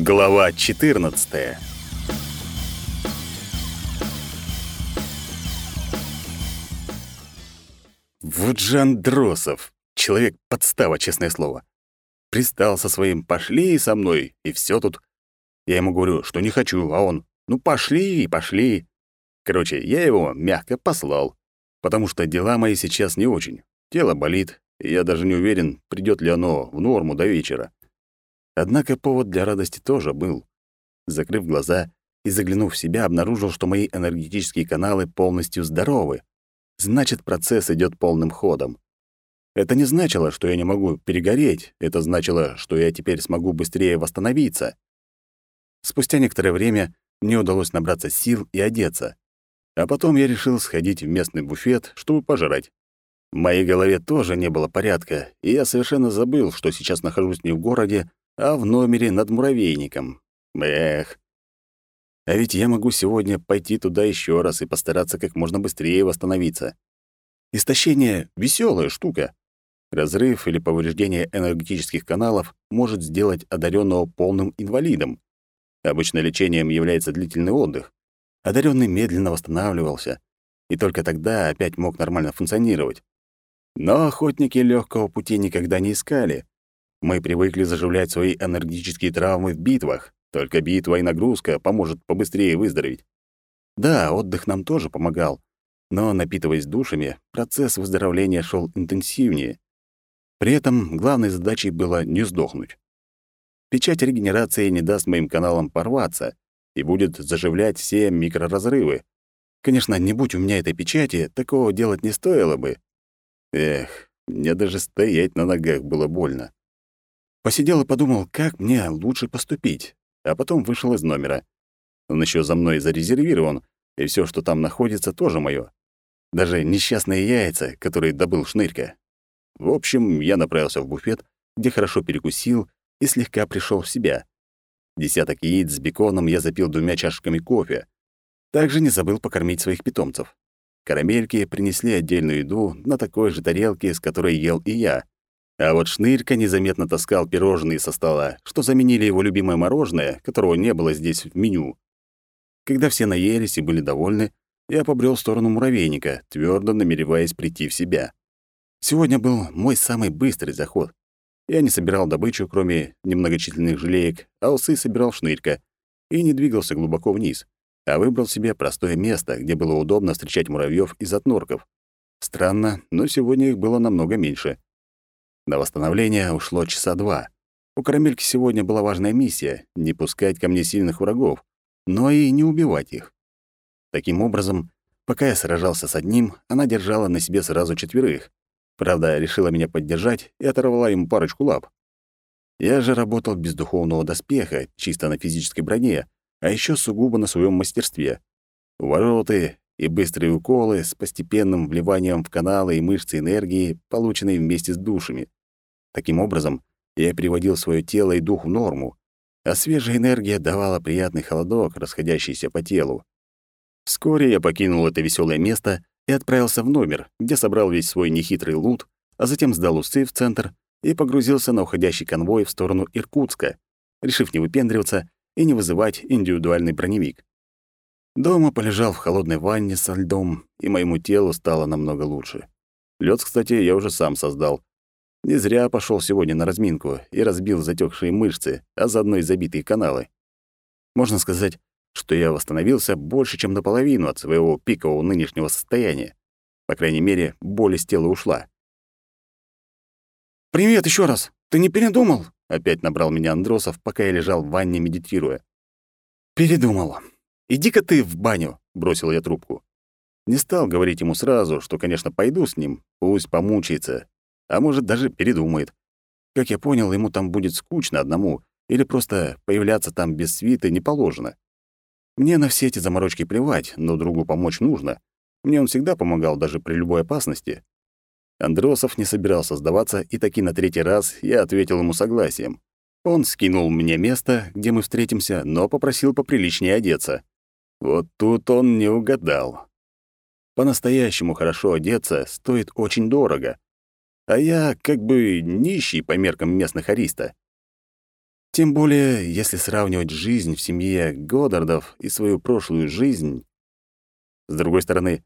Глава 14. Вот же Андросов, человек подстава, честное слово. Пристал со своим «пошли со мной», и все тут. Я ему говорю, что не хочу, а он «ну пошли и пошли». Короче, я его мягко послал, потому что дела мои сейчас не очень. Тело болит, и я даже не уверен, придет ли оно в норму до вечера. Однако повод для радости тоже был. Закрыв глаза и заглянув в себя, обнаружил, что мои энергетические каналы полностью здоровы. Значит, процесс идет полным ходом. Это не значило, что я не могу перегореть, это значило, что я теперь смогу быстрее восстановиться. Спустя некоторое время мне удалось набраться сил и одеться. А потом я решил сходить в местный буфет, чтобы пожрать. В моей голове тоже не было порядка, и я совершенно забыл, что сейчас нахожусь не в городе, а в номере над муравейником. Эх. А ведь я могу сегодня пойти туда еще раз и постараться как можно быстрее восстановиться. Истощение — веселая штука. Разрыв или повреждение энергетических каналов может сделать одаренного полным инвалидом. Обычно лечением является длительный отдых. Одаренный медленно восстанавливался, и только тогда опять мог нормально функционировать. Но охотники легкого пути никогда не искали, мы привыкли заживлять свои энергетические травмы в битвах. Только битва и нагрузка поможет побыстрее выздороветь. Да, отдых нам тоже помогал, но, напитываясь душами, процесс выздоровления шел интенсивнее. При этом главной задачей было не сдохнуть. Печать регенерации не даст моим каналам порваться и будет заживлять все микроразрывы. Конечно, не будь у меня этой печати, такого делать не стоило бы. Эх, мне даже стоять на ногах было больно. Посидел и подумал, как мне лучше поступить, а потом вышел из номера. Он еще за мной зарезервирован, и все, что там находится, тоже мое. Даже несчастные яйца, которые добыл шнырька. В общем, я направился в буфет, где хорошо перекусил и слегка пришел в себя. Десяток яиц с беконом я запил двумя чашками кофе. Также не забыл покормить своих питомцев. Карамельки принесли отдельную еду на такой же тарелке, с которой ел и я. А вот Шнырька незаметно таскал пирожные со стола, что заменили его любимое мороженое, которого не было здесь в меню. Когда все наелись и были довольны, я побрел в сторону муравейника, твердо намереваясь прийти в себя. Сегодня был мой самый быстрый заход. Я не собирал добычу, кроме немногочисленных желеек, а усы собирал шнырька, и не двигался глубоко вниз, а выбрал себе простое место, где было удобно встречать муравьев из отнорков. Странно, но сегодня их было намного меньше. На восстановление ушло часа два. У карамельки сегодня была важная миссия — не пускать ко мне сильных врагов, но и не убивать их. Таким образом, пока я сражался с одним, она держала на себе сразу четверых. Правда, решила меня поддержать и оторвала ему парочку лап. Я же работал без духовного доспеха, чисто на физической броне, а еще сугубо на своем мастерстве. Вороты и быстрые уколы с постепенным вливанием в каналы и мышцы энергии, полученной вместе с душами. Таким образом, я приводил свое тело и дух в норму, а свежая энергия давала приятный холодок, расходящийся по телу. Вскоре я покинул это веселое место и отправился в номер, где собрал весь свой нехитрый лут, а затем сдал усы в центр и погрузился на уходящий конвой в сторону Иркутска, решив не выпендриваться и не вызывать индивидуальный броневик. Дома полежал в холодной ванне со льдом, и моему телу стало намного лучше. Лед, кстати, я уже сам создал, не зря пошел сегодня на разминку и разбил затекшие мышцы, а заодно и забитые каналы. Можно сказать, что я восстановился больше, чем наполовину от своего пикового нынешнего состояния. По крайней мере, боль из тела ушла. «Привет еще раз! Ты не передумал?» Опять набрал меня Андросов, пока я лежал в ванне, медитируя. «Передумал. Иди-ка ты в баню», — бросил я трубку. Не стал говорить ему сразу, что, конечно, пойду с ним, пусть помучается, а может, даже передумает. Как я понял, ему там будет скучно одному, или просто появляться там без свиты не положено. Мне на все эти заморочки плевать, но другу помочь нужно. Мне он всегда помогал, даже при любой опасности. Андросов не собирался сдаваться, и таки на третий раз я ответил ему согласием. Он скинул мне место, где мы встретимся, но попросил поприличнее одеться. Вот тут он не угадал. По-настоящему хорошо одеться стоит очень дорого, а я как бы нищий по меркам местных ариста. Тем более, если сравнивать жизнь в семье Годдардов и свою прошлую жизнь. С другой стороны,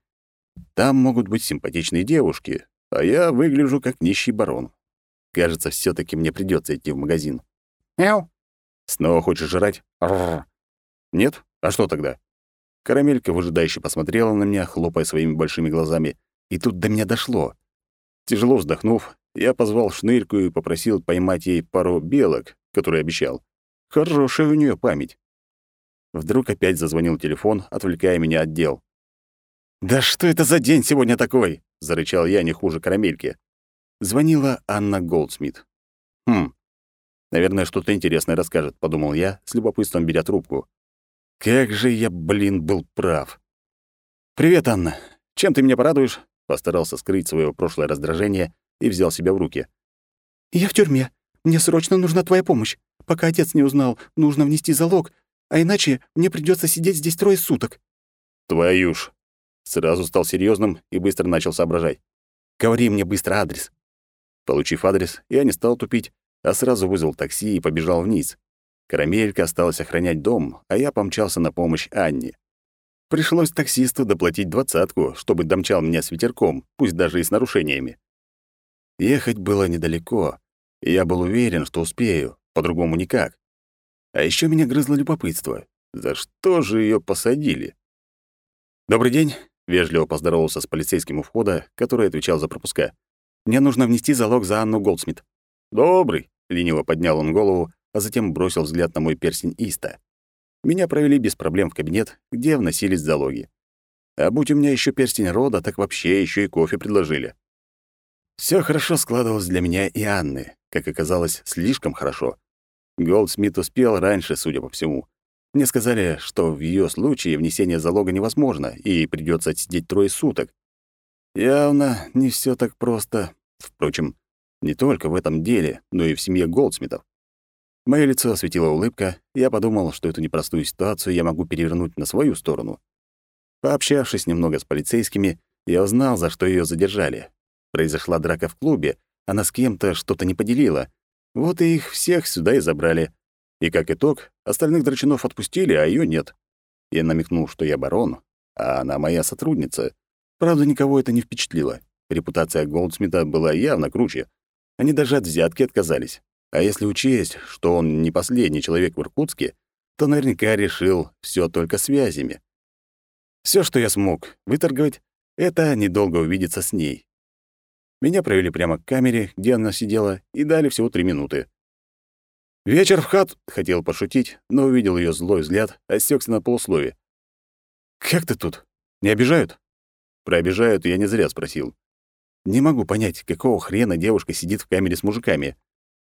там могут быть симпатичные девушки, а я выгляжу как нищий барон. Кажется, все таки мне придется идти в магазин. Мяу. Снова хочешь жрать? Рррр. Нет? А что тогда? Карамелька выжидающе посмотрела на меня, хлопая своими большими глазами, и тут до меня дошло. Тяжело вздохнув, я позвал шнырьку и попросил поймать ей пару белок, которые обещал. Хорошая у нее память. Вдруг опять зазвонил телефон, отвлекая меня от дел. «Да что это за день сегодня такой?» — зарычал я не хуже карамельки. Звонила Анна Голдсмит. «Хм, наверное, что-то интересное расскажет», — подумал я, с любопытством беря трубку. «Как же я, блин, был прав!» «Привет, Анна. Чем ты меня порадуешь?» Постарался скрыть свое прошлое раздражение и взял себя в руки. «Я в тюрьме. Мне срочно нужна твоя помощь. Пока отец не узнал, нужно внести залог, а иначе мне придется сидеть здесь трое суток». «Твою ж!» Сразу стал серьезным и быстро начал соображать. «Говори мне быстро адрес». Получив адрес, я не стал тупить, а сразу вызвал такси и побежал вниз. Карамелька осталась охранять дом, а я помчался на помощь Анне. Пришлось таксисту доплатить двадцатку, чтобы домчал меня с ветерком, пусть даже и с нарушениями. Ехать было недалеко, и я был уверен, что успею, по-другому никак. А еще меня грызло любопытство. За что же ее посадили? «Добрый день», — вежливо поздоровался с полицейским у входа, который отвечал за пропуска. «Мне нужно внести залог за Анну Голдсмит». «Добрый», — лениво поднял он голову, а затем бросил взгляд на мой перстень Иста. Меня провели без проблем в кабинет, где вносились залоги. А будь у меня еще перстень рода, так вообще еще и кофе предложили. Все хорошо складывалось для меня и Анны, как оказалось, слишком хорошо. Голдсмит успел раньше, судя по всему. Мне сказали, что в ее случае внесение залога невозможно, и придется отсидеть трое суток. Явно не все так просто. Впрочем, не только в этом деле, но и в семье Голдсмитов. Моё лицо осветила улыбка, и я подумал, что эту непростую ситуацию я могу перевернуть на свою сторону. Пообщавшись немного с полицейскими, я узнал, за что ее задержали. Произошла драка в клубе, она с кем-то что-то не поделила. Вот и их всех сюда и забрали. И как итог, остальных драчунов отпустили, а ее нет. Я намекнул, что я барон, а она моя сотрудница. Правда, никого это не впечатлило. Репутация Голдсмита была явно круче. Они даже от взятки отказались. А если учесть, что он не последний человек в Иркутске, то наверняка решил все только связями. Все, что я смог выторговать, это недолго увидеться с ней. Меня провели прямо к камере, где она сидела, и дали всего три минуты. «Вечер в хат!» — хотел пошутить, но увидел ее злой взгляд, осекся на полуслове. «Как ты тут? Не обижают?» Про обижают я не зря спросил. Не могу понять, какого хрена девушка сидит в камере с мужиками.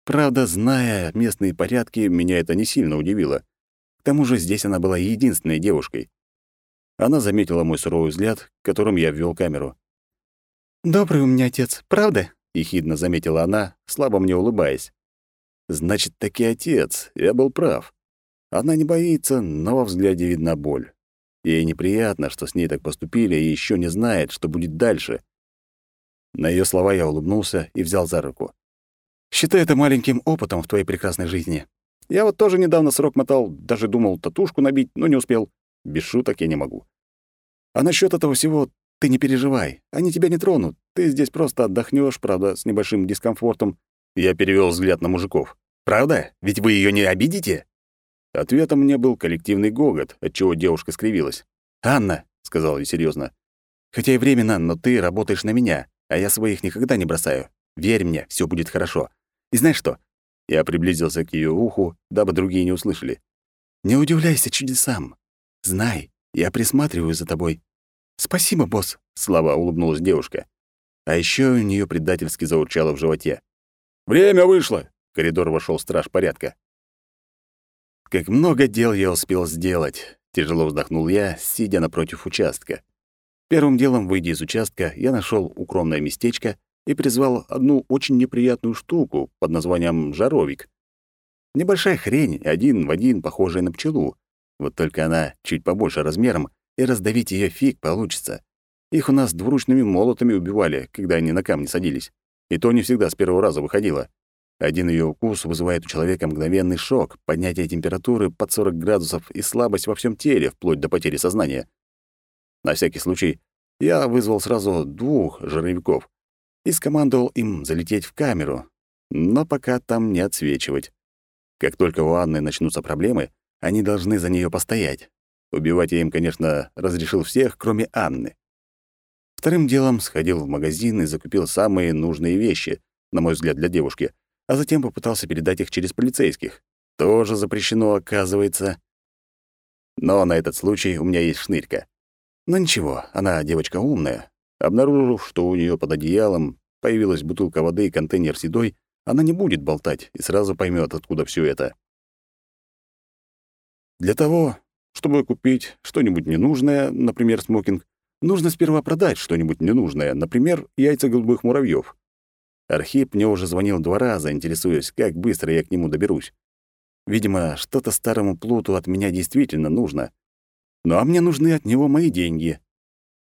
Правда, зная местные порядки, меня это не сильно удивило. К тому же здесь она была единственной девушкой. Она заметила мой суровый взгляд, которым я ввел камеру. «Добрый у меня отец, правда?» — ехидно заметила она, слабо мне улыбаясь. «Значит, таки отец, я был прав. Она не боится, но во взгляде видна боль. Ей неприятно, что с ней так поступили, и еще не знает, что будет дальше». На ее слова я улыбнулся и взял за руку. Считай это маленьким опытом в твоей прекрасной жизни. Я вот тоже недавно срок мотал, даже думал татушку набить, но не успел. Без шуток я не могу. А насчет этого всего ты не переживай. Они тебя не тронут. Ты здесь просто отдохнешь, правда, с небольшим дискомфортом. Я перевел взгляд на мужиков. Правда? Ведь вы ее не обидите? Ответом мне был коллективный гогот, отчего девушка скривилась. «Анна», — сказал я серьезно, — «хотя и временно, но ты работаешь на меня, а я своих никогда не бросаю. Верь мне, все будет хорошо. И знаешь что?» Я приблизился к ее уху, дабы другие не услышали. «Не удивляйся чудесам. Знай, я присматриваю за тобой». «Спасибо, босс», — слабо улыбнулась девушка. А еще у нее предательски заурчало в животе. «Время вышло!» — в коридор вошел страж порядка. «Как много дел я успел сделать!» — тяжело вздохнул я, сидя напротив участка. Первым делом, выйдя из участка, я нашел укромное местечко и призвал одну очень неприятную штуку под названием «жаровик». Небольшая хрень, один в один похожая на пчелу. Вот только она чуть побольше размером, и раздавить ее фиг получится. Их у нас двуручными молотами убивали, когда они на камни садились. И то не всегда с первого раза выходило. Один ее укус вызывает у человека мгновенный шок, поднятие температуры под 40 градусов и слабость во всем теле, вплоть до потери сознания. На всякий случай я вызвал сразу двух жировиков и скомандовал им залететь в камеру, но пока там не отсвечивать. Как только у Анны начнутся проблемы, они должны за нее постоять. Убивать я им, конечно, разрешил всех, кроме Анны. Вторым делом сходил в магазин и закупил самые нужные вещи, на мой взгляд, для девушки, а затем попытался передать их через полицейских. Тоже запрещено, оказывается. Но на этот случай у меня есть шнырька. Но ничего, она девочка умная. Обнаружив, что у нее под одеялом появилась бутылка воды и контейнер с едой, она не будет болтать и сразу поймет, откуда все это. Для того, чтобы купить что-нибудь ненужное, например, смокинг, нужно сперва продать что-нибудь ненужное, например, яйца голубых муравьев. Архип мне уже звонил два раза, интересуясь, как быстро я к нему доберусь. Видимо, что-то старому плуту от меня действительно нужно. Ну а мне нужны от него мои деньги.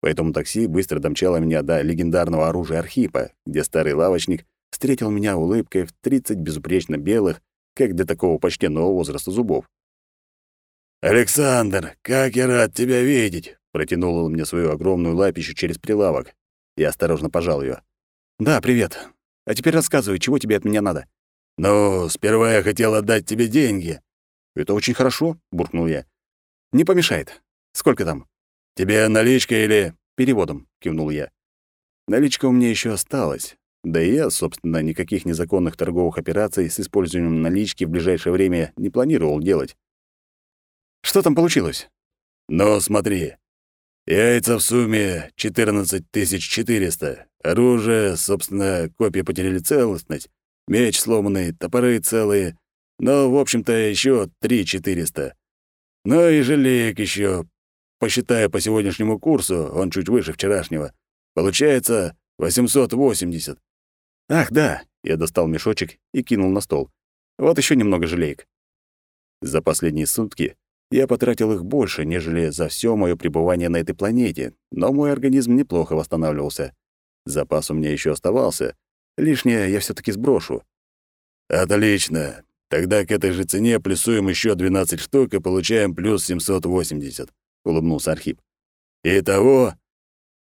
Поэтому такси быстро домчало меня до легендарного оружия Архипа, где старый лавочник встретил меня улыбкой в 30 безупречно белых, как для такого почтенного возраста зубов. «Александр, как я рад тебя видеть!» Протянул он мне свою огромную лапищу через прилавок. Я осторожно пожал ее. «Да, привет. А теперь рассказывай, чего тебе от меня надо?» «Ну, сперва я хотел отдать тебе деньги». «Это очень хорошо», — буркнул я. «Не помешает. Сколько там?» «Тебе наличка или...» «Переводом», — кивнул я. Наличка у меня еще осталась. Да и я, собственно, никаких незаконных торговых операций с использованием налички в ближайшее время не планировал делать. «Что там получилось?» «Ну, смотри. Яйца в сумме 14 400. Оружие, собственно, копии потеряли целостность. Меч сломанный, топоры целые. Но, в общем-то, еще 3 400. Ну и желеек еще. Посчитая по сегодняшнему курсу, он чуть выше вчерашнего. Получается 880. Ах, да, я достал мешочек и кинул на стол. Вот еще немного желеек. За последние сутки я потратил их больше, нежели за все мое пребывание на этой планете, но мой организм неплохо восстанавливался. Запас у меня еще оставался. Лишнее я все таки сброшу. «Отлично. Тогда к этой же цене плюсуем еще 12 штук и получаем плюс 780», — улыбнулся Архип. «Итого...»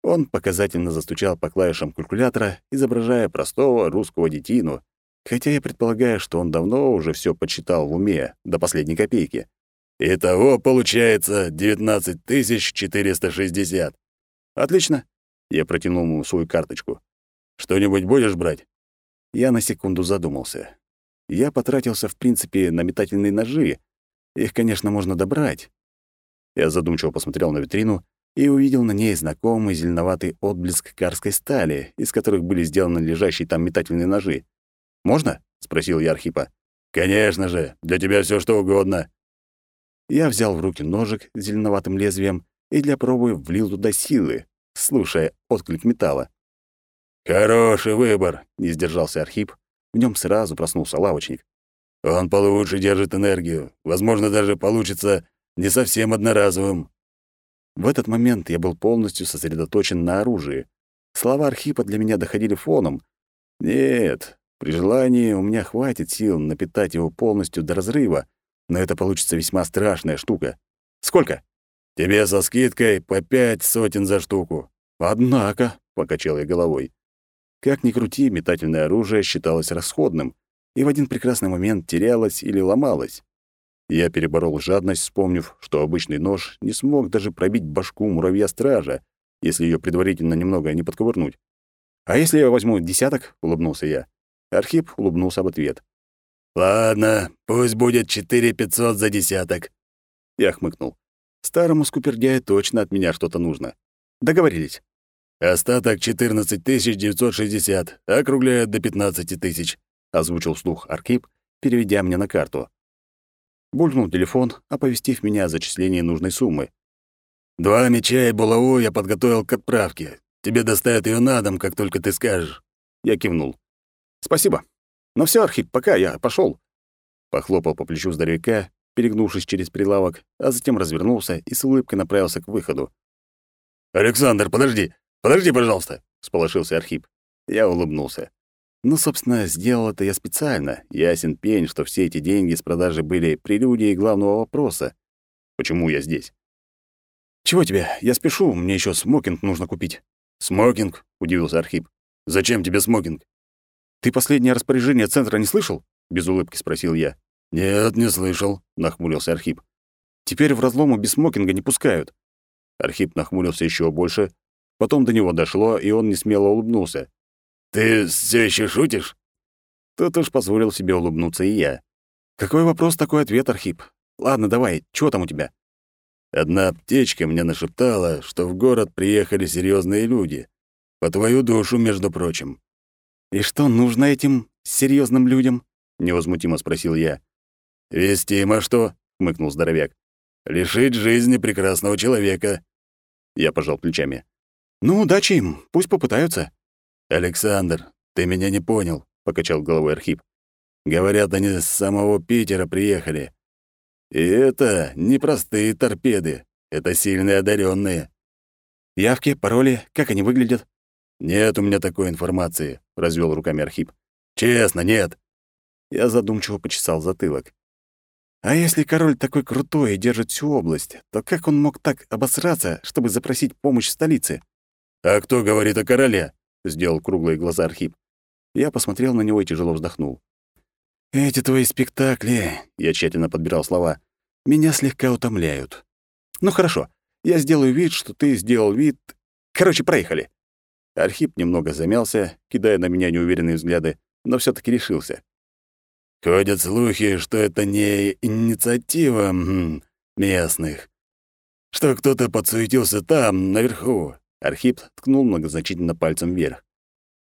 Он показательно застучал по клавишам калькулятора, изображая простого русского детину, хотя я предполагаю, что он давно уже все подсчитал в уме, до последней копейки. Итого получается 19 460. Отлично. Я протянул ему свою карточку. Что-нибудь будешь брать? Я на секунду задумался. Я потратился, в принципе, на метательные ножи. Их, конечно, можно добрать. Я задумчиво посмотрел на витрину и увидел на ней знакомый зеленоватый отблеск карской стали, из которых были сделаны лежащие там метательные ножи. «Можно?» — спросил я Архипа. «Конечно же, для тебя все что угодно», я взял в руки ножик с зеленоватым лезвием и для пробы влил туда силы, слушая отклик металла. «Хороший выбор», — не сдержался Архип. В нем сразу проснулся лавочник. «Он получше держит энергию. Возможно, даже получится не совсем одноразовым». В этот момент я был полностью сосредоточен на оружии. Слова Архипа для меня доходили фоном. Нет, при желании у меня хватит сил напитать его полностью до разрыва, но это получится весьма страшная штука. Сколько? Тебе со скидкой по пять сотен за штуку. Однако, покачал я головой. Как ни крути, метательное оружие считалось расходным и в один прекрасный момент терялось или ломалось. Я переборол жадность, вспомнив, что обычный нож не смог даже пробить башку муравья-стража, если ее предварительно немного не подковырнуть. «А если я возьму десяток?» — улыбнулся я. Архип улыбнулся в ответ. «Ладно, пусть будет четыре пятьсот за десяток». Я хмыкнул. Старому скупердяю точно от меня что-то нужно. Договорились. «Остаток четырнадцать тысяч девятьсот шестьдесят, округляют до пятнадцати тысяч», — озвучил вслух Аркип, переведя мне на карту. Булькнул телефон, оповестив меня о зачислении нужной суммы. «Два меча и булаву я подготовил к отправке. Тебе доставят ее на дом, как только ты скажешь». Я кивнул. «Спасибо. «Ну все, Архип, пока, я пошел. Похлопал по плечу здоровяка, перегнувшись через прилавок, а затем развернулся и с улыбкой направился к выходу. «Александр, подожди! Подожди, пожалуйста!» — всполошился Архип. Я улыбнулся. Ну, собственно, сделал это я специально. Ясен пень, что все эти деньги с продажи были прелюдией главного вопроса. Почему я здесь? «Чего тебе? Я спешу, мне еще смокинг нужно купить». «Смокинг?» — удивился Архип. «Зачем тебе смокинг?» «Ты последнее распоряжение центра не слышал?» — без улыбки спросил я. «Нет, не слышал», — нахмурился Архип. «Теперь в разлому без смокинга не пускают». Архип нахмурился еще больше. Потом до него дошло, и он несмело улыбнулся. «Ты все еще шутишь?» Тут уж позволил себе улыбнуться и я. «Какой вопрос, такой ответ, Архип? Ладно, давай, что там у тебя?» Одна птичка мне нашептала, что в город приехали серьезные люди. По твою душу, между прочим. «И что нужно этим серьезным людям?» — невозмутимо спросил я. «Вести им, а что?» — хмыкнул здоровяк. «Лишить жизни прекрасного человека». Я пожал плечами. «Ну, удачи им, пусть попытаются». «Александр, ты меня не понял», — покачал головой Архип. «Говорят, они с самого Питера приехали. И это не простые торпеды, это сильные одаренные. Явки, пароли, как они выглядят? Нет у меня такой информации, развел руками Архип. Честно, нет. Я задумчиво почесал затылок. А если король такой крутой и держит всю область, то как он мог так обосраться, чтобы запросить помощь в столице? А кто говорит о короле? Сделал круглые глаза Архип. Я посмотрел на него и тяжело вздохнул. Эти твои спектакли, я тщательно подбирал слова, меня слегка утомляют. Ну хорошо, я сделаю вид, что ты сделал вид. Короче, проехали. Архип немного замялся, кидая на меня неуверенные взгляды, но все таки решился. Ходят слухи, что это не инициатива местных. Что кто-то подсуетился там, наверху. Архип ткнул многозначительно пальцем вверх.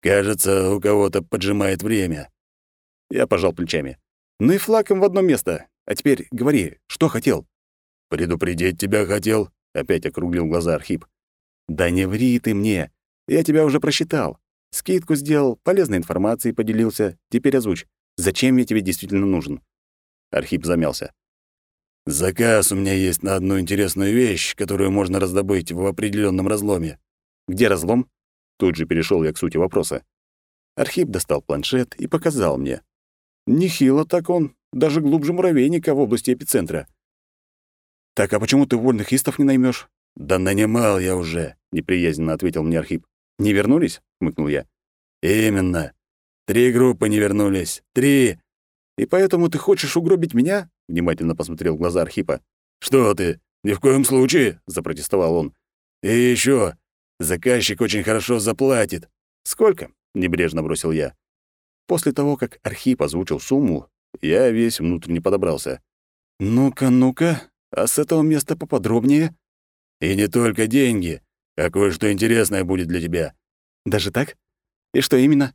Кажется, у кого-то поджимает время. Я пожал плечами. «Ну и флаком в одно место. А теперь говори, что хотел?» «Предупредить тебя хотел», — опять округлил глаза Архип. «Да не ври ты мне. Я тебя уже просчитал. Скидку сделал, полезной информацией поделился. Теперь озвучь. Зачем я тебе действительно нужен?» Архип замялся. «Заказ у меня есть на одну интересную вещь, которую можно раздобыть в определенном разломе». «Где разлом?» Тут же перешел я к сути вопроса. Архип достал планшет и показал мне. Нехило так он, даже глубже муравейника в области эпицентра. Так а почему ты вольных истов не наймешь? Да нанимал я уже, неприязненно ответил мне Архип. Не вернулись? хмыкнул я. Именно. Три группы не вернулись. Три. И поэтому ты хочешь угробить меня? Внимательно посмотрел в глаза Архипа. Что ты? Ни в коем случае, запротестовал он. И еще, заказчик очень хорошо заплатит. Сколько? небрежно бросил я. После того, как Архип озвучил сумму, я весь внутренне подобрался. «Ну-ка, ну-ка, а с этого места поподробнее?» «И не только деньги, а кое-что интересное будет для тебя». «Даже так? И что именно?»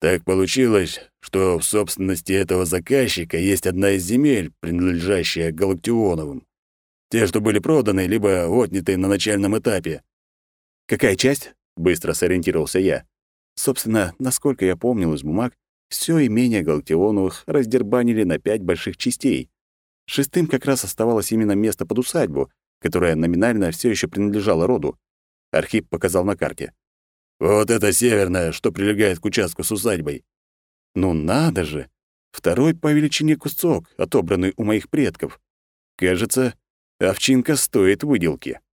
«Так получилось, что в собственности этого заказчика есть одна из земель, принадлежащая Галактионовым. Те, что были проданы, либо отняты на начальном этапе». «Какая часть?» — быстро сориентировался я. Собственно, насколько я помнил из бумаг, все имение Галактионовых раздербанили на пять больших частей. Шестым как раз оставалось именно место под усадьбу, которое номинально все еще принадлежало роду. Архип показал на карте. «Вот это северное, что прилегает к участку с усадьбой». «Ну надо же! Второй по величине кусок, отобранный у моих предков. Кажется, овчинка стоит выделки».